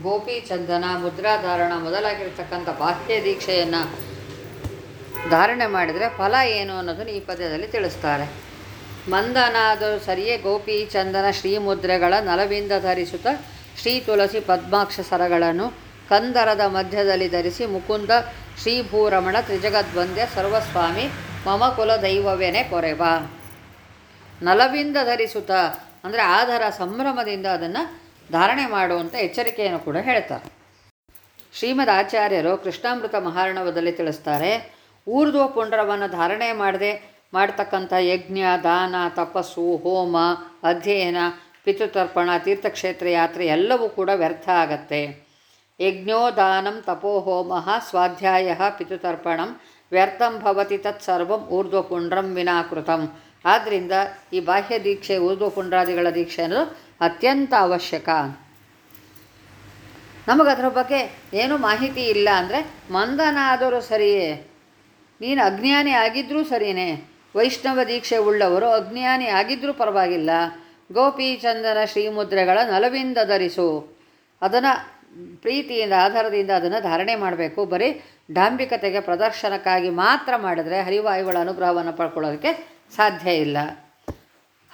ಗೋಪಿ, ಚಂದನ, ಮುದ್ರಾಧಾರಣ ಮೊದಲಾಗಿರ್ತಕ್ಕಂಥ ಬಾಹ್ಯ ದೀಕ್ಷೆಯನ್ನು ಧಾರಣೆ ಮಾಡಿದರೆ ಫಲ ಏನು ಅನ್ನೋದನ್ನು ಈ ಪದ್ಯದಲ್ಲಿ ತಿಳಿಸ್ತಾರೆ. ಮಂದನಾದರೂ ಸರಿಯೇ ಗೋಪಿ, ಚಂದನ ಶ್ರೀಮುದ್ರೆಗಳ ನಲವಿಂದ ಧರಿಸುತ್ತ ಶ್ರೀ ತುಳಸಿ ಪದ್ಮಾಕ್ಷ ಸರಗಳನ್ನು ಕಂದರದ ಮಧ್ಯದಲ್ಲಿ ಧರಿಸಿ ಮುಕುಂದ ಶ್ರೀಭೂರಮಣ ತ್ರಿಜಗದ್ವಂದ್ಯ ಸರ್ವಸ್ವಾಮಿ ಮಮ ಕುಲ ದೈವವೇನೆ ಕೊರೆವ. ನಲವಿಂದ ಧರಿಸುತ್ತ ಅಂದರೆ ಆಧಾರ ಸಂಭ್ರಮದಿಂದ ಅದನ್ನು ಧಾರಣೆ ಮಾಡುವಂಥ ಎಚ್ಚರಿಕೆಯನ್ನು ಕೂಡ ಹೇಳ್ತಾರೆ. ಶ್ರೀಮದ್ ಆಚಾರ್ಯರು ಕೃಷ್ಣಾಮೃತ ಮಹಾರಣವದಲ್ಲಿ ತಿಳಿಸ್ತಾರೆ, ಊರ್ಧ್ವ ಪುಂಡರವನ್ನು ಧಾರಣೆ ಮಾಡದೆ ಮಾಡ್ತಕ್ಕಂಥ ಯಜ್ಞ, ದಾನ, ತಪಸ್ಸು, ಹೋಮ, ಅಧ್ಯಯನ, ಪಿತೃತರ್ಪಣ, ತೀರ್ಥಕ್ಷೇತ್ರ ಯಾತ್ರೆ ಎಲ್ಲವೂ ಕೂಡ ವ್ಯರ್ಥ ಆಗತ್ತೆ. ಯಜ್ಞೋ ದಾನಂ ತಪೋಹೋಮ ಸ್ವಾಧ್ಯಾಯ ಪಿತೃತರ್ಪಣಂ ವ್ಯರ್ಥಂ ಭವತಿ ತತ್ಸರ್ವಂ ಊರ್ಧ್ವಪುಂಡ್ರಂ ವಿನಾಕೃತಂ. ಆದ್ದರಿಂದ ಈ ಬಾಹ್ಯ ದೀಕ್ಷೆ ಊರ್ಧ್ವಪುಂಡ್ರಾದಿಗಳ ದೀಕ್ಷೆ ಅನ್ನೋದು ಅತ್ಯಂತ ಅವಶ್ಯಕ. ನಮಗದರ ಬಗ್ಗೆ ಏನೂ ಮಾಹಿತಿ ಇಲ್ಲ ಅಂದರೆ, ಮಂದನಾದರೂ ಸರಿಯೇ, ನೀನು ಅಜ್ಞಾನಿ ಆಗಿದ್ದರೂ ಸರಿಯೇ, ವೈಷ್ಣವ ದೀಕ್ಷೆ ಉಳ್ಳವರು ಅಜ್ಞಾನಿ ಆಗಿದ್ದರೂ ಪರವಾಗಿಲ್ಲ, ಗೋಪಿ ಚಂದನ ಶ್ರೀಮುದ್ರೆಗಳ ನಲವಿಂದ ಧರಿಸು, ಅದನ್ನು ಪ್ರೀತಿಯಿಂದ, ಆಧಾರದಿಂದ ಅದನ್ನು ಧಾರಣೆ ಮಾಡಬೇಕು, ಬರೀ ಡಾಂಬಿಕತೆಗೆ ಪ್ರದರ್ಶನಕ್ಕಾಗಿ ಮಾತ್ರ ಮಾಡಿದರೆ ಹರಿವಾಯುಗಳ ಅನುಗ್ರಹವನ್ನು ಪಡ್ಕೊಳ್ಳೋದಕ್ಕೆ ಸಾಧ್ಯ ಇಲ್ಲ.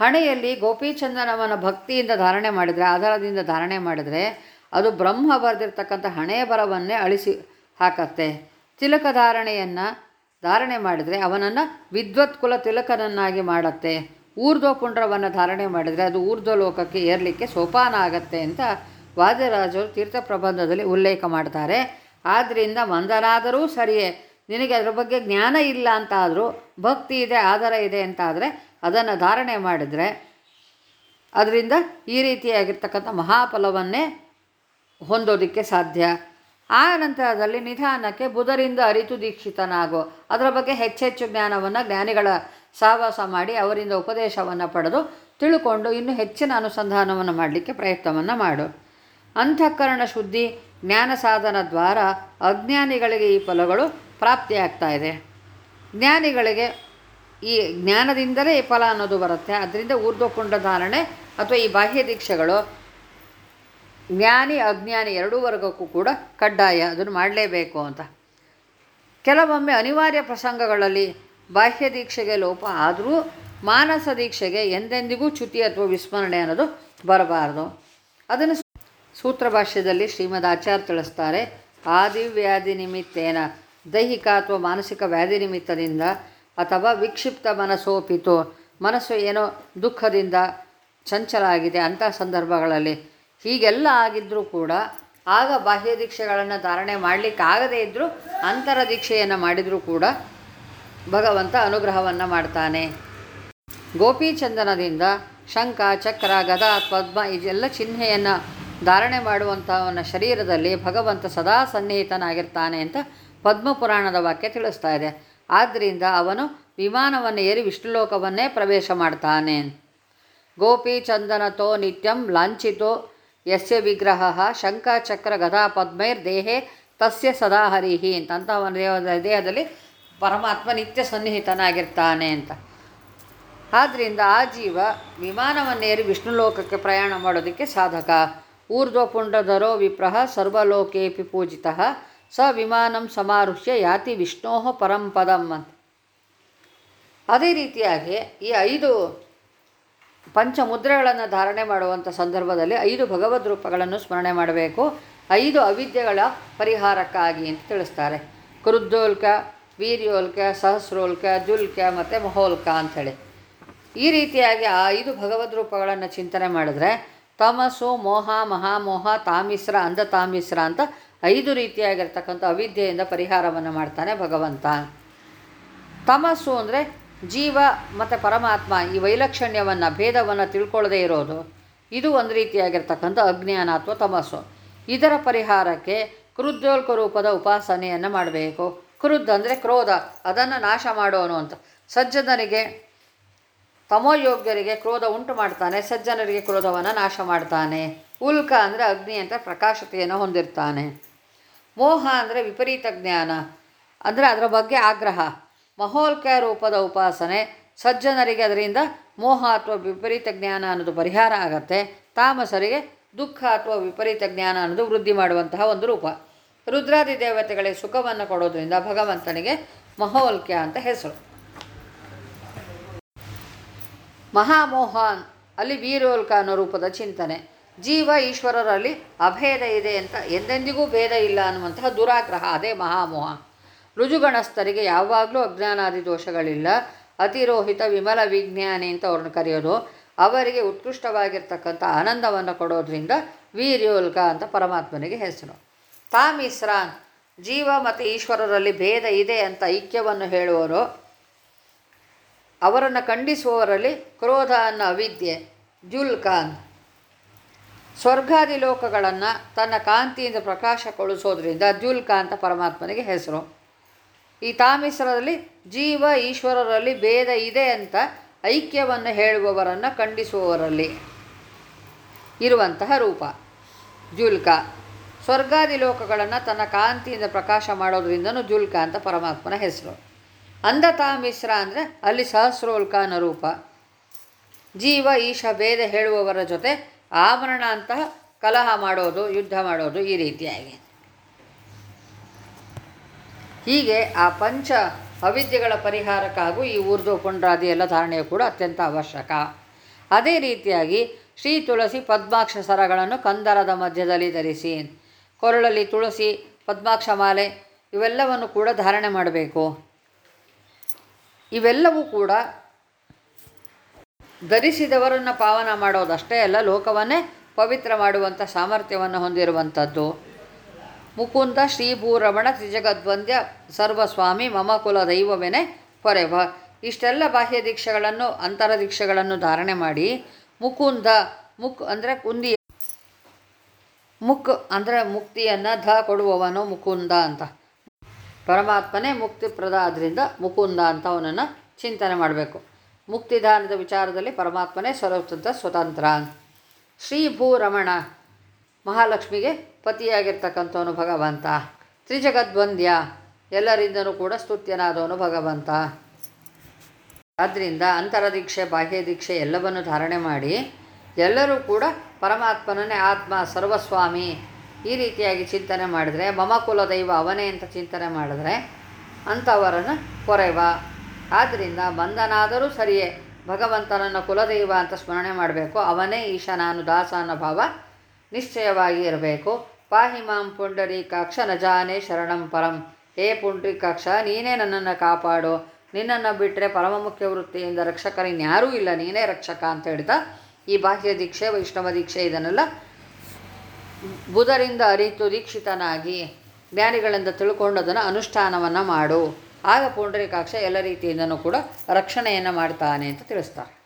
ಹಣೆಯಲ್ಲಿ ಗೋಪಿಚಂದನವನ ಭಕ್ತಿಯಿಂದ ಧಾರಣೆ ಮಾಡಿದರೆ, ಆಧಾರದಿಂದ ಧಾರಣೆ ಮಾಡಿದರೆ ಅದು ಬ್ರಹ್ಮ ಬರೆದಿರ್ತಕ್ಕಂಥ ಹಣೆಯ ಬರವನ್ನೇ ಅಳಿಸಿ ಹಾಕತ್ತೆ. ತಿಲಕ ಧಾರಣೆಯನ್ನು ಧಾರಣೆ ಮಾಡಿದರೆ ಅವನನ್ನು ವಿದ್ವತ್ ಕುಲ ತಿಲಕನನ್ನಾಗಿ ಮಾಡತ್ತೆ. ಊರ್ಧ್ವ ಪುಂಡ್ರವನ್ನು ಧಾರಣೆ ಮಾಡಿದರೆ ಅದು ಊರ್ಧ್ವ ಲೋಕಕ್ಕೆ ಏರಲಿಕ್ಕೆ ಸೋಪಾನ ಆಗತ್ತೆ ಅಂತ ವಾದ್ಯರಾಜರು ತೀರ್ಥ ಪ್ರಬಂಧದಲ್ಲಿ ಉಲ್ಲೇಖ ಮಾಡ್ತಾರೆ. ಆದ್ದರಿಂದ ಮಂದನಾದರೂ ಸರಿಯೇ, ನಿನಗೆ ಅದರ ಬಗ್ಗೆ ಜ್ಞಾನ ಇಲ್ಲ ಅಂತಾದರೂ, ಭಕ್ತಿ ಇದೆ, ಆಧಾರ ಇದೆ ಅಂತ ಆದರೆ ಅದನ್ನು ಧಾರಣೆ ಮಾಡಿದರೆ ಅದರಿಂದ ಈ ರೀತಿಯಾಗಿರ್ತಕ್ಕಂಥ ಮಹಾಫಲವನ್ನೇ ಹೊಂದೋದಕ್ಕೆ ಸಾಧ್ಯ. ಆ ನಂತರದಲ್ಲಿ ನಿಧಾನಕ್ಕೆ ಬುಧರಿಂದ ಅರಿತು ದೀಕ್ಷಿತನಾಗೋ. ಅದರ ಬಗ್ಗೆ ಹೆಚ್ಚೆಚ್ಚು ಜ್ಞಾನವನ್ನು ಜ್ಞಾನಿಗಳ ಸಹವಾಸ ಮಾಡಿ ಅವರಿಂದ ಉಪದೇಶವನ್ನು ಪಡೆದು ತಿಳ್ಕೊಂಡು ಇನ್ನೂ ಹೆಚ್ಚಿನ ಅನುಸಂಧಾನವನ್ನು ಮಾಡಲಿಕ್ಕೆ ಪ್ರಯತ್ನವನ್ನು ಮಾಡು. ಅಂತಃಕರಣ ಶುದ್ಧಿ, ಜ್ಞಾನ ಸಾಧನ ದ್ವಾರ ಅಜ್ಞಾನಿಗಳಿಗೆ ಈ ಫಲಗಳು ಪ್ರಾಪ್ತಿಯಾಗ್ತಾ ಇದೆ. ಜ್ಞಾನಿಗಳಿಗೆ ಈ ಜ್ಞಾನದಿಂದಲೇ ಫಲ ಅನ್ನೋದು ಬರುತ್ತೆ. ಅದರಿಂದ ಊರ್ಧ್ವಪುಂಡ ಧಾರಣೆ ಅಥವಾ ಈ ಬಾಹ್ಯ ದೀಕ್ಷೆಗಳು ಜ್ಞಾನಿ, ಅಜ್ಞಾನಿ ಎರಡೂ ವರ್ಗಕ್ಕೂ ಕೂಡ ಕಡ್ಡಾಯ. ಅದನ್ನು ಮಾಡಲೇಬೇಕು ಅಂತ. ಕೆಲವೊಮ್ಮೆ ಅನಿವಾರ್ಯ ಪ್ರಸಂಗಗಳಲ್ಲಿ ಬಾಹ್ಯ ದೀಕ್ಷೆಗೆ ಲೋಪ ಆದರೂ ಮಾನಸ ದೀಕ್ಷೆಗೆ ಎಂದೆಂದಿಗೂ ಚ್ಯುತಿ ಅಥವಾ ವಿಸ್ಮರಣೆ ಅನ್ನೋದು ಬರಬಾರ್ದು. ಅದನ್ನು ಸೂತ್ರ ಭಾಷ್ಯದಲ್ಲಿ ಶ್ರೀಮದ್ ಆಚಾರ್ಯ ತಿಳಿಸ್ತಾರೆ. ಆದಿವ್ಯಾಧಿ ನಿಮಿತ್ತೇನ ದೈಹಿಕ ಅಥವಾ ಮಾನಸಿಕ ವ್ಯಾಧಿ ನಿಮಿತ್ತದಿಂದ ಅಥವಾ ವಿಕ್ಷಿಪ್ತ ಮನಸ್ಸೋಪಿತು ಮನಸ್ಸು ಏನೋ ದುಃಖದಿಂದ ಚಂಚಲ ಆಗಿದೆ ಅಂಥ ಸಂದರ್ಭಗಳಲ್ಲಿ. ಹೀಗೆಲ್ಲ ಆಗಿದ್ದರೂ ಕೂಡ ಆಗ ಬಾಹ್ಯ ದೀಕ್ಷೆಗಳನ್ನು ಧಾರಣೆ ಮಾಡಲಿಕ್ಕಾಗದೇ ಇದ್ದರೂ ಅಂತರ ದೀಕ್ಷೆಯನ್ನು ಮಾಡಿದರೂ ಕೂಡ ಭಗವಂತ ಅನುಗ್ರಹವನ್ನು ಮಾಡ್ತಾನೆ. ಗೋಪಿಚಂದನದಿಂದ ಶಂಖ, ಚಕ್ರ, ಗದ, ಪದ್ಮ ಇದೆಲ್ಲ ಚಿಹ್ನೆಯನ್ನು ಧಾರಣೆ ಮಾಡುವಂಥವನ ಶರೀರದಲ್ಲಿ ಭಗವಂತ ಸದಾ ಸನ್ನಿಹಿತನಾಗಿರ್ತಾನೆ ಅಂತ ಪದ್ಮಪುರಾಣದ ವಾಕ್ಯ ತಿಳಿಸ್ತಾ ಇದೆ. ಆದ್ದರಿಂದ ಅವನು ವಿಮಾನವನ್ನು ಏರಿ ವಿಷ್ಣುಲೋಕವನ್ನೇ ಪ್ರವೇಶ ಮಾಡ್ತಾನೆ. ಗೋಪಿ ಚಂದನತೋ ನಿತ್ಯಂ ಲಾಂಛಿತೋ ಯಸ್ಯ ವಿಗ್ರಹ ಶಂಖ ಚಕ್ರ ಗದಾ ಪದ್ಮೈರ್ ದೇಹೇ ತಸ್ಯ ಸದಾ ಹರಿಹಿ ಅಂತ ದೇಹದ ದೇಹದಲ್ಲಿ ಪರಮಾತ್ಮ ನಿತ್ಯ ಸನ್ನಿಹಿತನಾಗಿರ್ತಾನೆ ಅಂತ. ಆದ್ದರಿಂದ ಆ ಜೀವ ವಿಮಾನವನ್ನೇರಿ ವಿಷ್ಣು ಲೋಕಕ್ಕೆ ಪ್ರಯಾಣ ಮಾಡೋದಕ್ಕೆ ಸಾಧಕ. ಊರ್ಧ್ವಪುಂಡಧರೋ ವಿಪ್ರಹ ಸರ್ವಲೋಕೇಪಿ ಪೂಜಿತ ಸ ವಿಮಾನಂ ಸಮಾರುಹ್ಯ ಯಾತಿ ವಿಷ್ಣೋ ಪರಂಪದಂ ಅಂತ. ಅದೇ ರೀತಿಯಾಗಿ ಈ ಐದು ಪಂಚಮುದ್ರೆಗಳನ್ನು ಧಾರಣೆ ಮಾಡುವಂಥ ಸಂದರ್ಭದಲ್ಲಿ ಐದು ಭಗವದ್ ರೂಪಗಳನ್ನು ಸ್ಮರಣೆ ಮಾಡಬೇಕು. ಐದು ಅವಿದ್ಯೆಗಳ ಪರಿಹಾರಕ್ಕಾಗಿ ಅಂತ ತಿಳಿಸ್ತಾರೆ. ಕೃದ್ದೋಲ್ಕ ವೀರ್ಯೋಲ್ಕ, ಸಹಸ್ರೋಲ್ಕ, ಜುಲ್ಕ ಮತ್ತು ಮಹೋಲ್ಕ ಅಂಥೇಳಿ. ಈ ರೀತಿಯಾಗಿ ಆ ಐದು ಭಗವದ್ ರೂಪಗಳನ್ನು ಚಿಂತನೆ ಮಾಡಿದ್ರೆ ತಮಸು ಮೋಹ ಮಹಾಮೋಹ ತಾಮಿಸ್ರ ಅಂಧ ತಾಮಿಸ್ರ ಅಂತ ಐದು ರೀತಿಯಾಗಿರ್ತಕ್ಕಂಥ ಅವಿದ್ಯೆಯಿಂದ ಪರಿಹಾರವನ್ನು ಮಾಡ್ತಾನೆ ಭಗವಂತ. ತಮಸ್ಸು ಅಂದರೆ ಜೀವ ಮತ್ತು ಪರಮಾತ್ಮ ಈ ವೈಲಕ್ಷಣ್ಯವನ್ನು, ಭೇದವನ್ನು ತಿಳ್ಕೊಳ್ಳದೇ ಇರೋದು. ಇದು ಒಂದು ರೀತಿಯಾಗಿರ್ತಕ್ಕಂಥ ಅಜ್ಞಾನ ಅಥವಾ ತಮಸ್ಸು. ಇದರ ಪರಿಹಾರಕ್ಕೆ ಕ್ರುದ್ಯೋಲ್ಕ ರೂಪದ ಉಪಾಸನೆಯನ್ನು ಮಾಡಬೇಕು. ಕ್ರುದ್ಧ ಅಂದರೆ ಕ್ರೋಧ, ಅದನ್ನು ನಾಶ ಮಾಡೋನು ಅಂತ. ಸಜ್ಜನರಿಗೆ ತಮೋಯೋಗ್ಯರಿಗೆ ಕ್ರೋಧ ಉಂಟು ಮಾಡ್ತಾನೆ, ಸಜ್ಜನರಿಗೆ ಕ್ರೋಧವನ್ನು ನಾಶ ಮಾಡ್ತಾನೆ. ಉಲ್ಕ ಅಂದರೆ ಅಗ್ನಿ ಅಂತ ಪ್ರಕಾಶತೆಯನ್ನು ಹೊಂದಿರ್ತಾನೆ. ಮೋಹ ಅಂದರೆ ವಿಪರೀತ ಜ್ಞಾನ. ಅಂದರೆ ಅದರ ಬಗ್ಗೆ ಆಗ್ರಹ. ಮಹೋಲ್ಕ ರೂಪದ ಉಪಾಸನೆ. ಸಜ್ಜನರಿಗೆ ಅದರಿಂದ ಮೋಹ ಅಥವಾ ವಿಪರೀತ ಜ್ಞಾನ ಅನ್ನೋದು ಪರಿಹಾರ ಆಗತ್ತೆ. ತಾಮಸರಿಗೆ ದುಃಖ ಅಥವಾ ವಿಪರೀತ ಜ್ಞಾನ ಅನ್ನೋದು ವೃದ್ಧಿ ಮಾಡುವಂತಹ ಒಂದು ರೂಪ. ರುದ್ರಾದಿ ದೇವತೆಗಳಿಗೆ ಸುಖವನ್ನು ಕೊಡೋದ್ರಿಂದ ಭಗವಂತನಿಗೆ ಮಹೋಲ್ಕ್ಯ ಅಂತ ಹೆಸರು. ಮಹಾಮೋಹ, ಅಲ್ಲಿ ವೀರೋಲ್ಕ ಅನ್ನೋ ರೂಪದ ಚಿಂತನೆ. ಜೀವ ಈಶ್ವರರಲ್ಲಿ ಅಭೇದ ಇದೆ ಅಂತ ಎಂದೆಂದಿಗೂ ಭೇದ ಇಲ್ಲ ಅನ್ನುವಂತಹ ದುರಾಗ್ರಹ. ಅದೇ ಮಹಾಮೋಹ. ರುಜುಗಣಸ್ಥರಿಗೆ ಯಾವಾಗಲೂ ಅಜ್ಞಾನಾದಿ ದೋಷಗಳಿಲ್ಲ. ಅತಿರೋಹಿತ ವಿಮಲ ವಿಜ್ಞಾನಿ ಅಂತ ಅವ್ರನ್ನ ಕರೆಯೋದು. ಅವರಿಗೆ ಉತ್ಕೃಷ್ಟವಾಗಿರ್ತಕ್ಕಂಥ ಆನಂದವನ್ನು ಕೊಡೋದ್ರಿಂದ ವೀರ್ಯೋಲ್ಕ ಅಂತ ಪರಮಾತ್ಮನಿಗೆ ಹೆಸರು. ತಾಮಿಸ್ರಾನ್ ಜೀವ ಮತ್ತು ಈಶ್ವರರಲ್ಲಿ ಭೇದ ಇದೆ ಅಂತ ಐಕ್ಯವನ್ನು ಹೇಳುವವರು. ಅವರನ್ನು ಖಂಡಿಸುವವರಲ್ಲಿ ಕ್ರೋಧ ಅನ್ನೋ ಅವಿದ್ಯೆ ಜುಲ್ಖಾನ್ ಸ್ವರ್ಗಾದಿ ಲೋಕಗಳನ್ನು ತನ್ನ ಕಾಂತಿಯಿಂದ ಪ್ರಕಾಶಗೊಳಿಸೋದ್ರಿಂದ ಅಂತ ಪರಮಾತ್ಮನಿಗೆ ಹೆಸರು. ಈ ತಾಮಿಸ್ರದಲ್ಲಿ ಜೀವ ಈಶ್ವರರಲ್ಲಿ ಭೇದ ಇದೆ ಅಂತ ಐಕ್ಯವನ್ನು ಹೇಳುವವರನ್ನು ಖಂಡಿಸುವವರಲ್ಲಿ ಇರುವಂತಹ ರೂಪ. ಜುಲ್ಕ ಸ್ವರ್ಗಾದಿ ಲೋಕಗಳನ್ನು ತನ್ನ ಕಾಂತಿಯಿಂದ ಪ್ರಕಾಶ ಮಾಡೋದ್ರಿಂದನೂ ಜುಲ್ಕ ಅಂತ ಪರಮಾತ್ಮನ ಹೆಸರು. ಅಂಧತಾ ಮಿಶ್ರ ಅಂದರೆ ಅಲ್ಲಿ ಸಹಸ್ರೋಲ್ಕಾನ ರೂಪ. ಜೀವ, ಈಶ, ಭೇದ ಹೇಳುವವರ ಜೊತೆ ಆಮರಣ ಅಂತ ಕಲಹ ಮಾಡೋದು, ಯುದ್ಧ ಮಾಡೋದು ಈ ರೀತಿಯಾಗಿ. ಹೀಗೆ ಆ ಪಂಚ ಅವಿದ್ಯೆಗಳ ಪರಿಹಾರಕ್ಕಾಗೂ ಈ ಊರ್ದು ಪುಂಡ್ರಾದಿ ಎಲ್ಲ ಧಾರಣೆಯು ಕೂಡ ಅತ್ಯಂತ ಅವಶ್ಯಕ. ಅದೇ ರೀತಿಯಾಗಿ ಶ್ರೀ ತುಳಸಿ ಪದ್ಮಾಕ್ಷ ಸರಗಳನ್ನು ಕಂದರದ ಮಧ್ಯದಲ್ಲಿ ಧರಿಸಿ, ಕೊರಳಲ್ಲಿ ತುಳಸಿ, ಪದ್ಮಾಕ್ಷ ಮಾಲೆ ಇವೆಲ್ಲವನ್ನು ಕೂಡ ಧಾರಣೆ ಮಾಡಬೇಕು. ಇವೆಲ್ಲವೂ ಕೂಡ ಧರಿಸಿದವರನ್ನು ಪಾವನ ಮಾಡೋದಷ್ಟೇ ಅಲ್ಲ, ಲೋಕವನ್ನೇ ಪವಿತ್ರ ಮಾಡುವಂಥ ಸಾಮರ್ಥ್ಯವನ್ನು ಹೊಂದಿರುವಂಥದ್ದು ಮುಕುಂದ ಶ್ರೀಭೂರಮಣ ತ್ರಿಜಗದ್ವಂದ್ಯ ಸರ್ವಸ್ವಾಮಿ ಮಮ ಕುಲ ದೈವವೆನೆ ಪೊರೆವ. ಇಷ್ಟೆಲ್ಲ ಬಾಹ್ಯ ದೀಕ್ಷೆಗಳನ್ನು, ಅಂತರ ದೀಕ್ಷೆಗಳನ್ನು ಧಾರಣೆ ಮಾಡಿ ಮುಕುಂದ ಮುಕ್ ಅಂದರೆ ಕುಂದಿ ಮುಕ್ ಅಂದರೆ ಮುಕ್ತಿಯನ್ನು ಧ ಕೊಡುವವನು ಮುಕುಂದ ಅಂತ. ಪರಮಾತ್ಮನೇ ಮುಕ್ತಿಪ್ರದ ಆದ್ದರಿಂದ ಮುಕುಂದ ಅಂತ ಅವನನ್ನು ಚಿಂತನೆ ಮಾಡಬೇಕು. ಮುಕ್ತಿದಾನದ ವಿಚಾರದಲ್ಲಿ ಪರಮಾತ್ಮನೇ ಸ್ವತಂತ್ರ ಸ್ವತಂತ್ರ. ಶ್ರೀ ಭೂರಮಣ ಮಹಾಲಕ್ಷ್ಮಿಗೆ ಪತಿಯಾಗಿರ್ತಕ್ಕಂಥವನು ಭಗವಂತ. ತ್ರಿಜಗದ್ವಂದ್ಯ ಎಲ್ಲರಿಂದನೂ ಕೂಡ ಸ್ತುತ್ಯನಾದವನು ಭಗವಂತ. ಆದ್ದರಿಂದ ಅಂತರದೀಕ್ಷೆ ಬಾಹ್ಯ ದೀಕ್ಷೆ ಎಲ್ಲವನ್ನು ಧಾರಣೆ ಮಾಡಿ ಎಲ್ಲರೂ ಕೂಡ ಪರಮಾತ್ಮನೇ ಆತ್ಮ, ಸರ್ವಸ್ವಾಮಿ ಈ ರೀತಿಯಾಗಿ ಚಿಂತನೆ ಮಾಡಿದರೆ, ಮಮಕುಲ ದೈವ ಅವನೇ ಅಂತ ಚಿಂತನೆ ಮಾಡಿದ್ರೆ ಅಂಥವರನ್ನು ಕೊರೆವ. ಆದ್ದರಿಂದ ಬಂದನಾದರೂ ಸರಿಯೇ, ಭಗವಂತನನ್ನು ಕುಲದೈವ ಅಂತ ಸ್ಮರಣೆ ಮಾಡಬೇಕು. ಅವನೇ ಈಶ ನಾನು ದಾಸ ಅನ್ನೋ ಭಾವ, ನಿಶ್ಚಯವಾಗಿ ಇರಬೇಕು. ಮಾಂ ಪುಂಡರೀಕಾಕ್ಷ ನಜಾನೆ ಶರಣಂ ಪರಂ. ಹೇ ಪುಂಡ್ರೀಕಾಕ್ಷ, ನೀನೇ ನನ್ನನ್ನು ಕಾಪಾಡು. ನಿನ್ನನ್ನು ಬಿಟ್ಟರೆ ಪರಮ ಮುಖ್ಯ ವೃತ್ತಿಯಿಂದ ರಕ್ಷಕರಿನ್ಯಾರೂ ಇಲ್ಲ, ನೀನೇ ರಕ್ಷಕ ಅಂತ ಹೇಳ್ತಾ ಈ ಬಾಹ್ಯ ದೀಕ್ಷೆ, ವೈಷ್ಣವ ದೀಕ್ಷೆ ಇದನ್ನೆಲ್ಲ ಬುಧರಿಂದ ಅರಿತು ದೀಕ್ಷಿತನಾಗಿ ಜ್ಞಾನಿಗಳಿಂದ ತಿಳ್ಕೊಂಡು ಅದನ್ನು ಅನುಷ್ಠಾನವನ್ನು ಮಾಡು. ಆಗ ಪುಂಡರೀಕಾಕ್ಷ ಎಲ್ಲ ರೀತಿಯಿಂದನೂ ಕೂಡ ರಕ್ಷಣೆಯನ್ನು ಮಾಡ್ತಾನೆ ಅಂತ ತಿಳಿಸ್ತಾರೆ.